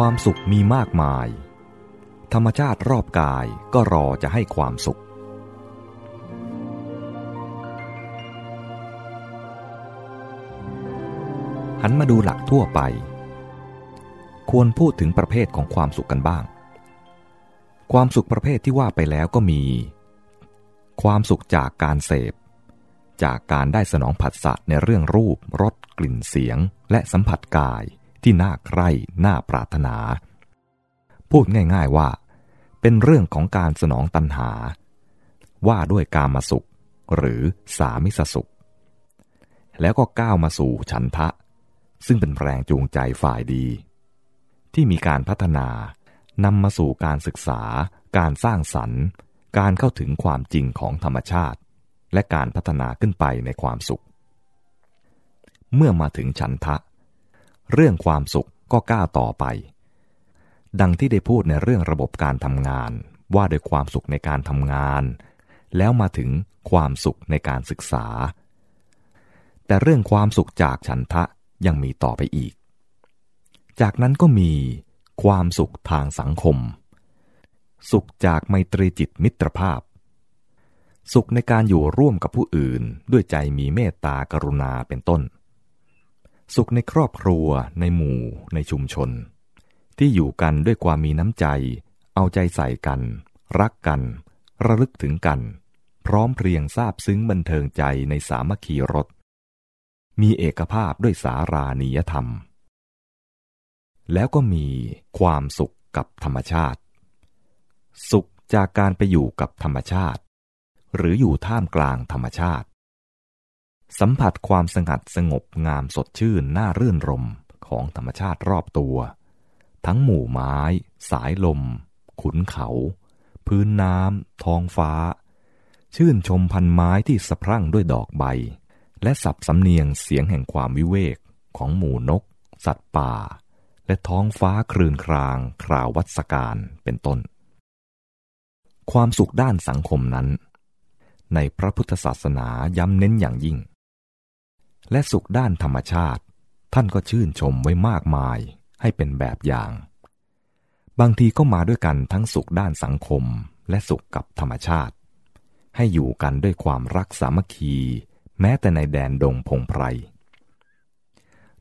ความสุขมีมากมาย ธรรมชาติรอบกายก็รอจะให้ความสุข หันมาดูหลักทั่วไป ควรพูดถึงประเภทของความสุขกันบ้าง ความสุขประเภทที่ว่าไปแล้วก็มี ความสุขจากการเสพ จากการได้สนองผัสสะในเรื่องรูปรสกลิ่นเสียงและสัมผัสกาย ที่น่าใคร่น่าปรารถนา พูดง่ายๆว่า เป็นเรื่องของการสนองตัณหา ว่าด้วยกามาสุข หรือสามิสสุข แล้วก็ก้าวมาสู่ฉันทะ ซึ่งเป็นแรงจูงใจฝ่ายดี ที่มีการพัฒนานำมาสู่การศึกษา การสร้างสรรค์ การเข้าถึงความจริงของธรรมชาติ และการพัฒนาขึ้นไปในความสุข เมื่อมาถึงฉันทะ เรื่องความสุขก็ก้าวต่อไป ดังที่ได้พูดในเรื่องระบบการทำงาน ว่าโดยความสุขในการทำงาน แล้วมาถึงความสุขในการศึกษา แต่เรื่องความสุขจากฉันทะยังมีต่อไปอีก จากนั้นก็มีความสุขทางสังคม สุขจากไมตรีจิตมิตรภาพ สุขในการอยู่ร่วมกับผู้อื่นด้วยใจมีเมตตากรุณาเป็นต้น สุขในครอบครัว ในหมู่ ในชุมชน ที่อยู่กันด้วยความมีน้ำใจ เอาใจใส่กัน รักกัน ระลึกถึงกัน พร้อมเพรียงทราบซึ้งบันเทิงใจในสามัคคีรสมีเอกภาพด้วยสารานิยธรรม แล้วก็มีความสุขกับธรรมชาติ สุขจากการไปอยู่กับธรรมชาติ หรืออยู่ท่ามกลางธรรมชาติ สัมผัสความสงัดสงบงามสดชื่นน่ารื่นรมของธรรมชาติรอบตัว ทั้งหมู่ไม้ สายลม ขุนเขา พื้นน้ำท้องฟ้า ชื่นชมพันไม้ที่สะพรั่งด้วยดอกใบ และสับสำเนียงเสียงแห่งความวิเวกของหมู่นก สัตว์ป่า และท้องฟ้าครืนคราง คราววัศการเป็นต้น ความสุขด้านสังคมนั้น ในพระพุทธศาสนาย้ำเน้นอย่างยิ่ง และสุขด้านธรรมชาติ ท่านก็ชื่นชมไว้มากมายให้เป็นแบบอย่าง บางทีก็มาด้วยกันทั้งสุขด้านสังคมและสุขกับธรรมชาติ ให้อยู่กันด้วยความรักสามัคคี แม้แต่ในแดนดงพงไพร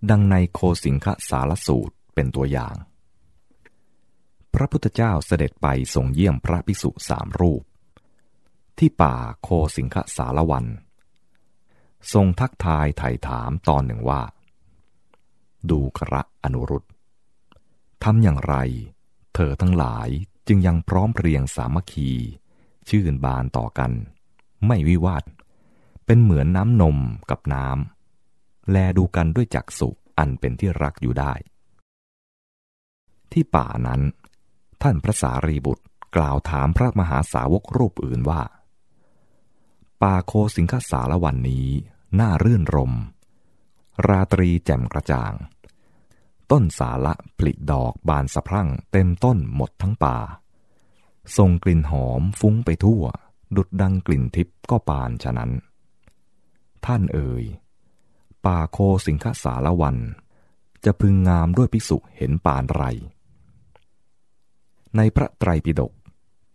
ดังในโคสิงคสารสูตรเป็นตัวอย่าง พระพุทธเจ้าเสด็จไปทรงเยี่ยมพระภิกษุสามรูป ที่ป่าโคสิงคสารวัน ทรงทักทายไถ่ถามตอนหนึ่งว่า ดูกระอนุรุตทำอย่างไร เธอทั้งหลายจึงยังพร้อมเพรียงสามัคคี ชื่นบานต่อกัน ไม่วิวาท เป็นเหมือนน้ำนมกับน้ำ แลดูกันด้วยจักสุอันเป็นที่รักอยู่ได้ ที่ป่านั้น ท่านพระสารีบุตรกล่าวถามพระมหาสาวกรูปอื่นว่า ป่าโคสิงคสารวันนี้ น่ารื่นรม ราตรีแจ่มกระจ่าง ต้นสาละผลิดอกบานสะพรั่งเต็มต้นหมดทั้งป่าส่งกลิ่นหอมฟุ้งไปทั่ว ดุดดังกลิ่นทิพย์ก็ปานฉะนั้น ท่านเอ่ย ป่าโคสิงคสารวัน จะพึงงามด้วยภิกษุเห็นปานไร ในพระไตรปิฎก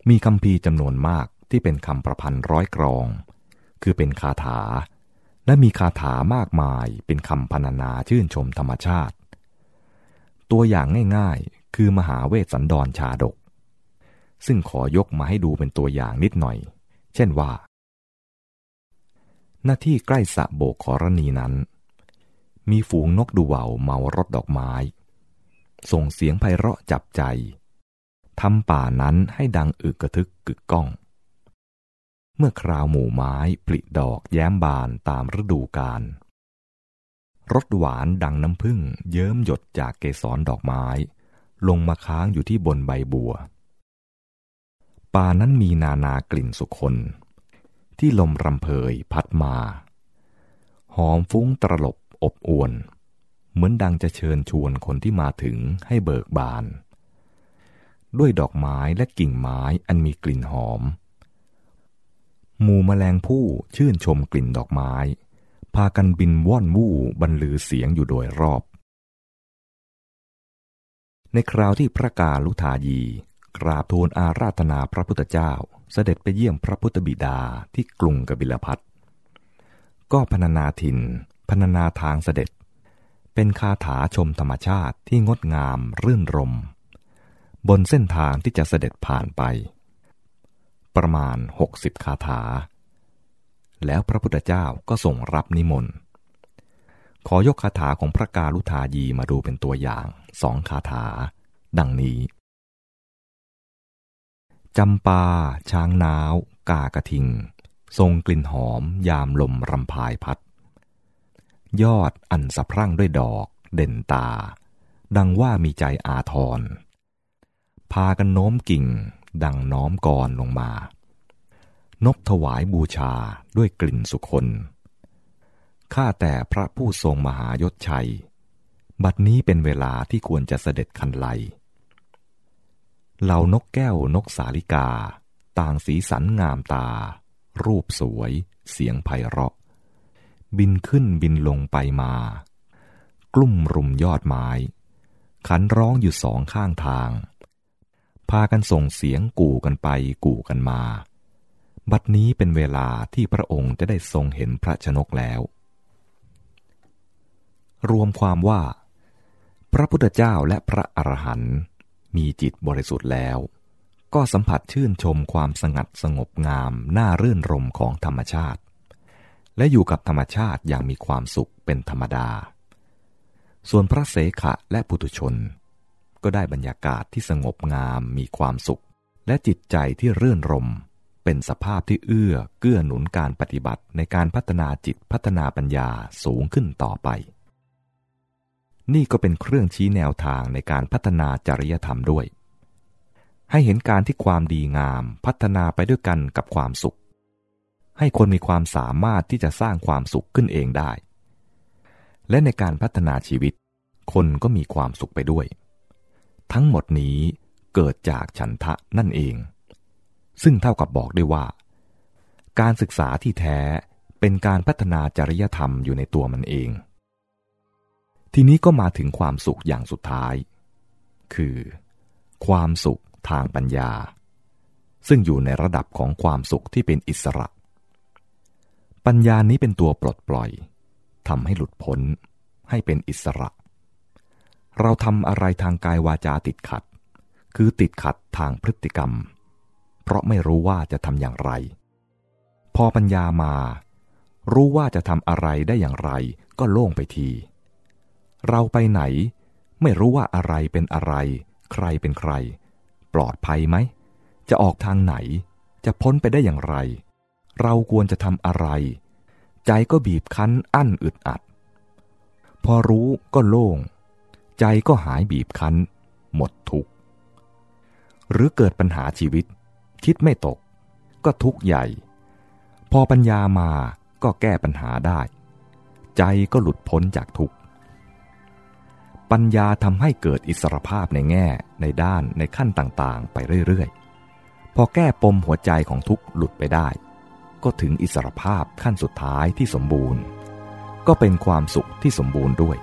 มีคำพีจำนวนมากที่เป็นคำประพันธ์ร้อยกรอง คือเป็นคาถา และมีคาถามากมายเป็นคำพรรณนาชื่นชมธรรมชาติ ตัวอย่างง่ายๆ คือมหาเวสสันดรชาดก ซึ่งขอยกมาให้ดูเป็นตัวอย่างนิดหน่อย เช่นว่า หน้าที่ใกล้สะโบกขอรณีนั้น มีฝูงนกดูว่าเมารถดอกไม้ ส่งเสียงไพเราะจับใจทำป่านั้นให้ดังอึกกระทึกกึกก้อง เมื่อคราวหมู่ไม้ผลิดอกแย้มบานตามฤดูกาลรสหวานดังน้ำผึ้งเยิ้มหยดจากเกสรดอกไม้ ลงมาค้างอยู่ที่บนใบบัว ป่านั้นมีนานากลิ่นสุคน ที่ลมรำเพยพัดมา หอมฟุ้งตรลบอบอวน เหมือนดังจะเชิญชวนคนที่มาถึงให้เบิกบาน ด้วยดอกไม้และกิ่งไม้อันมีกลิ่นหอม หมู่แมลงผู้ชื่นชมกลิ่นดอกไม้ พากันบินว่อนวู่บรรลือเสียงอยู่โดยรอบ ในคราวที่พระกาลุทายีกราบทูลอาราธนาพระพุทธเจ้าเสด็จไปเยี่ยมพระพุทธบิดาที่กรุงกบิลพัทก็พนานาทินพนานาทางเสด็จ เป็นคาถาชมธรรมชาติที่งดงามรื่นรม บนเส้นทางที่จะเสด็จผ่านไป ประมาณหกสิบคาถา แล้วพระพุทธเจ้าก็ส่งรับนิมนต์ ขอยกคาถาของพระกาลุทายีมาดูเป็นตัวอย่างสองคาถา ดังนี้ จำปา ช้างนาว กากระทิง ทรงกลิ่นหอม ยามลมรำพายพัด ยอดอันสะพรั่งด้วยดอก เด่นตา ดังว่ามีใจอาทร พากันโน้มกิ่ง ดังน้อมกรลงมา นบถวายบูชาด้วยกลิ่นสุคนข้าแต่พระผู้ทรงมหายศชัย บัดนี้เป็นเวลาที่ควรจะเสด็จคันไลเหล่านกแก้วนกสาลิกา ต่างสีสันงามตา รูปสวย เสียงไพเราะ บินขึ้นบินลงไปมา กลุ่มรุมยอดไม้ ขันร้องอยู่สองข้างทาง พากันส่งเสียงกู่กันไปกู่กันมา บัดนี้เป็นเวลาที่พระองค์จะได้ทรงเห็นพระชนกแล้ว รวมความว่า พระพุทธเจ้าและพระอรหันต์มีจิตบริสุทธิ์แล้ว ก็สัมผัสชื่นชมความสงัดสงบงามน่ารื่นรมของธรรมชาติ และอยู่กับธรรมชาติอย่างมีความสุขเป็นธรรมดา ส่วนพระเสขะและปุถุชน ก็ได้บรรยากาศที่สงบงามมีความสุข และจิตใจที่เรื่อนรม เป็นสภาพที่เอื้อเกื้อหนุนการปฏิบัติในการพัฒนาจิตพัฒนาปัญญาสูงขึ้นต่อไป นี่ก็เป็นเครื่องชี้แนวทางในการพัฒนาจริยธรรมด้วย ให้เห็นการที่ความดีงามพัฒนาไปด้วยกันกับความสุข ให้คนมีความสามารถที่จะสร้างความสุขขึ้นเองได้ และในการพัฒนาชีวิต คนก็มีความสุขไปด้วย ทั้งหมดนี้เกิดจากฉันทะนั่นเอง ซึ่งเท่ากับบอกได้ว่า การศึกษาที่แท้เป็นการพัฒนาจริยธรรมอยู่ในตัวมันเอง ทีนี้ก็มาถึงความสุขอย่างสุดท้าย คือ ความสุขทางปัญญา ซึ่งอยู่ในระดับของความสุขที่เป็นอิสระ ปัญญานี้เป็นตัวปลดปล่อยทำให้หลุดพ้นให้เป็นอิสระ เราทำอะไรทางกายวาจาติดขัด คือติดขัดทางพฤติกรรม เพราะไม่รู้ว่าจะทำอย่างไร พอปัญญามา รู้ว่าจะทำอะไรได้อย่างไรก็โล่งไปที เราไปไหน ไม่รู้ว่าอะไรเป็นอะไร ใครเป็นใคร ปลอดภัยไหม จะออกทางไหน จะพ้นไปได้อย่างไร เราควรจะทำอะไร ใจก็บีบคั้นอั้นอึดอัด พอรู้ก็โล่ง ใจก็หายบีบคั้น หมดทุกข์ หรือเกิดปัญหาชีวิต คิดไม่ตก ก็ทุกข์ใหญ่ พอปัญญามาก็แก้ปัญหาได้ ใจก็หลุดพ้นจากทุกข์ ปัญญาทำให้เกิดอิสรภาพในแง่ในด้านในขั้นต่างๆ ไปเรื่อยๆ พอแก้ปมหัวใจของทุกข์หลุดไปได้ ก็ถึงอิสรภาพขั้นสุดท้ายที่สมบูรณ์ ก็เป็นความสุขที่สมบูรณ์ด้วย